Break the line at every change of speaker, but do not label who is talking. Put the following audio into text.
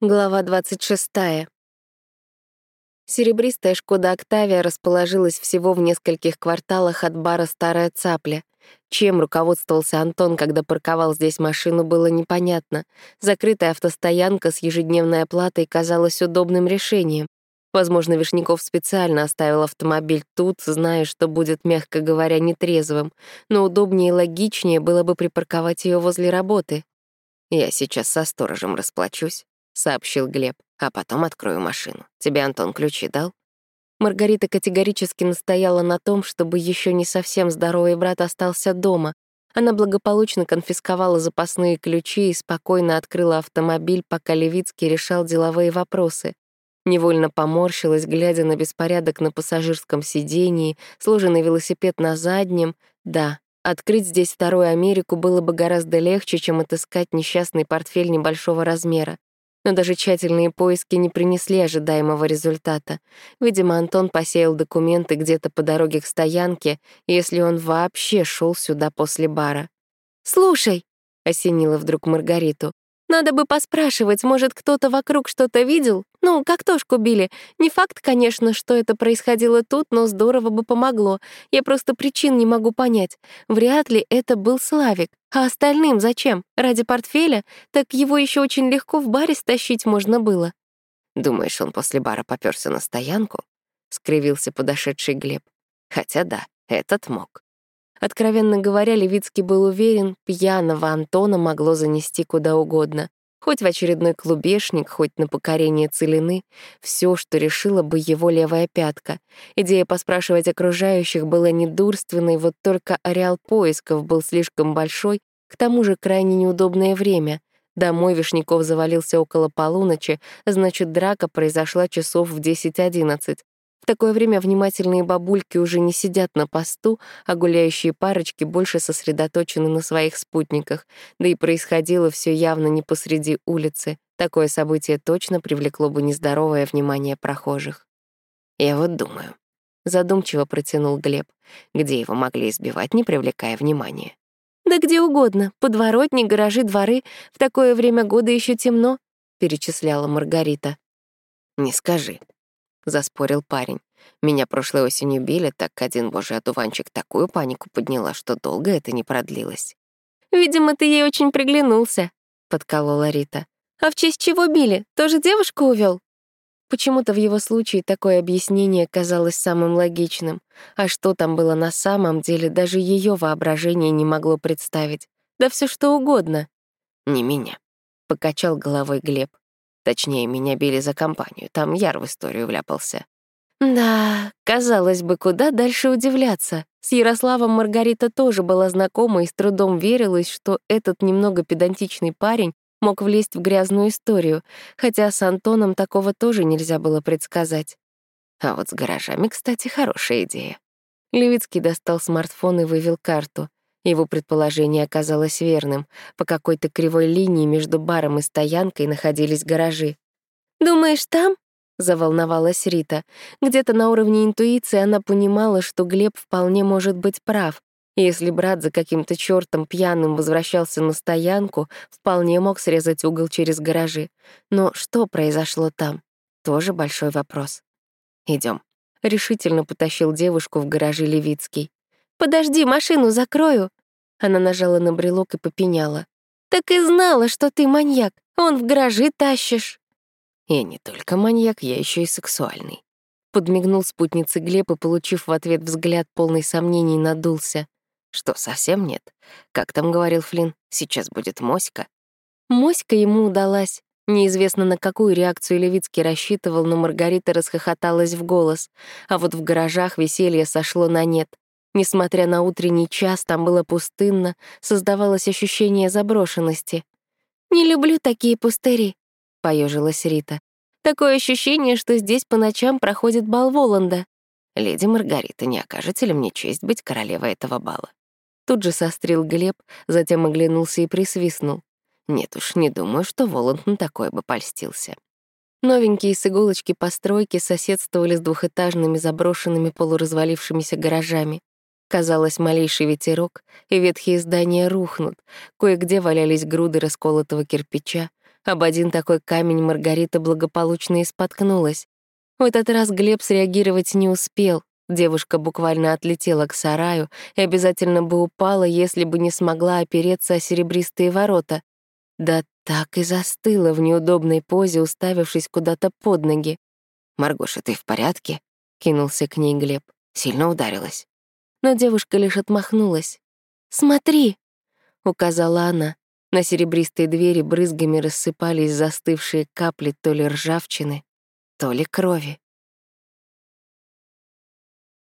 Глава 26. Серебристая «Шкода Октавия» расположилась всего в нескольких кварталах от бара «Старая цапля». Чем руководствовался Антон, когда парковал здесь машину, было непонятно. Закрытая автостоянка с ежедневной оплатой казалась удобным решением. Возможно, Вишняков специально оставил автомобиль тут, зная, что будет, мягко говоря, нетрезвым, но удобнее и логичнее было бы припарковать ее возле работы. Я сейчас со сторожем расплачусь, сообщил Глеб. «А потом открою машину. Тебе Антон ключи дал?» Маргарита категорически настояла на том, чтобы еще не совсем здоровый брат остался дома. Она благополучно конфисковала запасные ключи и спокойно открыла автомобиль, пока Левицкий решал деловые вопросы. Невольно поморщилась, глядя на беспорядок на пассажирском сидении, сложенный велосипед на заднем. Да, открыть здесь вторую Америку было бы гораздо легче, чем отыскать несчастный портфель небольшого размера но даже тщательные поиски не принесли ожидаемого результата. Видимо, Антон посеял документы где-то по дороге к стоянке, если он вообще шел сюда после бара. «Слушай», — осенила вдруг Маргариту, надо бы поспрашивать, может, кто-то вокруг что-то видел? Ну, как тошку били. Не факт, конечно, что это происходило тут, но здорово бы помогло. Я просто причин не могу понять. Вряд ли это был Славик. А остальным зачем? Ради портфеля? Так его еще очень легко в баре стащить можно было. Думаешь, он после бара попёрся на стоянку? Скривился подошедший Глеб. Хотя да, этот мог. Откровенно говоря, Левицкий был уверен, пьяного Антона могло занести куда угодно. Хоть в очередной клубешник, хоть на покорение целины, все, что решила бы его левая пятка. Идея поспрашивать окружающих была недурственной, вот только ареал поисков был слишком большой, к тому же крайне неудобное время. Домой Вишняков завалился около полуночи, значит, драка произошла часов в 10-11 такое время внимательные бабульки уже не сидят на посту, а гуляющие парочки больше сосредоточены на своих спутниках, да и происходило все явно не посреди улицы. Такое событие точно привлекло бы нездоровое внимание прохожих. «Я вот думаю», — задумчиво протянул Глеб, где его могли избивать, не привлекая внимания. «Да где угодно. Подворотни, гаражи, дворы. В такое время года еще темно», — перечисляла Маргарита. «Не скажи», заспорил парень. Меня прошлой осенью били, так один божий одуванчик такую панику подняла, что долго это не продлилось. «Видимо, ты ей очень приглянулся», — подколола Рита. «А в честь чего били? Тоже девушку увел? Почему-то в его случае такое объяснение казалось самым логичным. А что там было на самом деле, даже ее воображение не могло представить. Да все что угодно. «Не меня», — покачал головой Глеб. Точнее, меня били за компанию, там Яр в историю вляпался. Да, казалось бы, куда дальше удивляться. С Ярославом Маргарита тоже была знакома и с трудом верилась, что этот немного педантичный парень мог влезть в грязную историю, хотя с Антоном такого тоже нельзя было предсказать. А вот с гаражами, кстати, хорошая идея. Левицкий достал смартфон и вывел карту. Его предположение оказалось верным. По какой-то кривой линии между баром и стоянкой находились гаражи. «Думаешь, там?» — заволновалась Рита. Где-то на уровне интуиции она понимала, что Глеб вполне может быть прав. Если брат за каким-то чертом пьяным возвращался на стоянку, вполне мог срезать угол через гаражи. Но что произошло там? Тоже большой вопрос. Идем. Решительно потащил девушку в гаражи Левицкий. «Подожди, машину закрою!» Она нажала на брелок и попеняла. «Так и знала, что ты маньяк. Он в гаражи тащишь». «Я не только маньяк, я еще и сексуальный». Подмигнул спутнице Глеб и, получив в ответ взгляд полный сомнений, надулся. «Что, совсем нет? Как там говорил Флинн, сейчас будет моська?» Моська ему удалась. Неизвестно, на какую реакцию Левицкий рассчитывал, но Маргарита расхохоталась в голос. А вот в гаражах веселье сошло на нет. Несмотря на утренний час, там было пустынно, создавалось ощущение заброшенности. «Не люблю такие пустыри», — поежилась Рита. «Такое ощущение, что здесь по ночам проходит бал Воланда». «Леди Маргарита, не окажете ли мне честь быть королевой этого бала?» Тут же сострил Глеб, затем оглянулся и присвистнул. Нет уж, не думаю, что Воланд на такое бы польстился. Новенькие с иголочки постройки соседствовали с двухэтажными заброшенными полуразвалившимися гаражами. Казалось, малейший ветерок, и ветхие здания рухнут. Кое-где валялись груды расколотого кирпича, Об один такой камень Маргарита благополучно и споткнулась. В этот раз Глеб среагировать не успел. Девушка буквально отлетела к сараю и обязательно бы упала, если бы не смогла опереться о серебристые ворота. Да так и застыла в неудобной позе, уставившись куда-то под ноги.
«Маргоша, ты в порядке?» — кинулся к ней Глеб. Сильно ударилась.
Но девушка лишь отмахнулась. «Смотри!» — указала она. На серебристой двери брызгами рассыпались застывшие капли то ли ржавчины, то ли крови.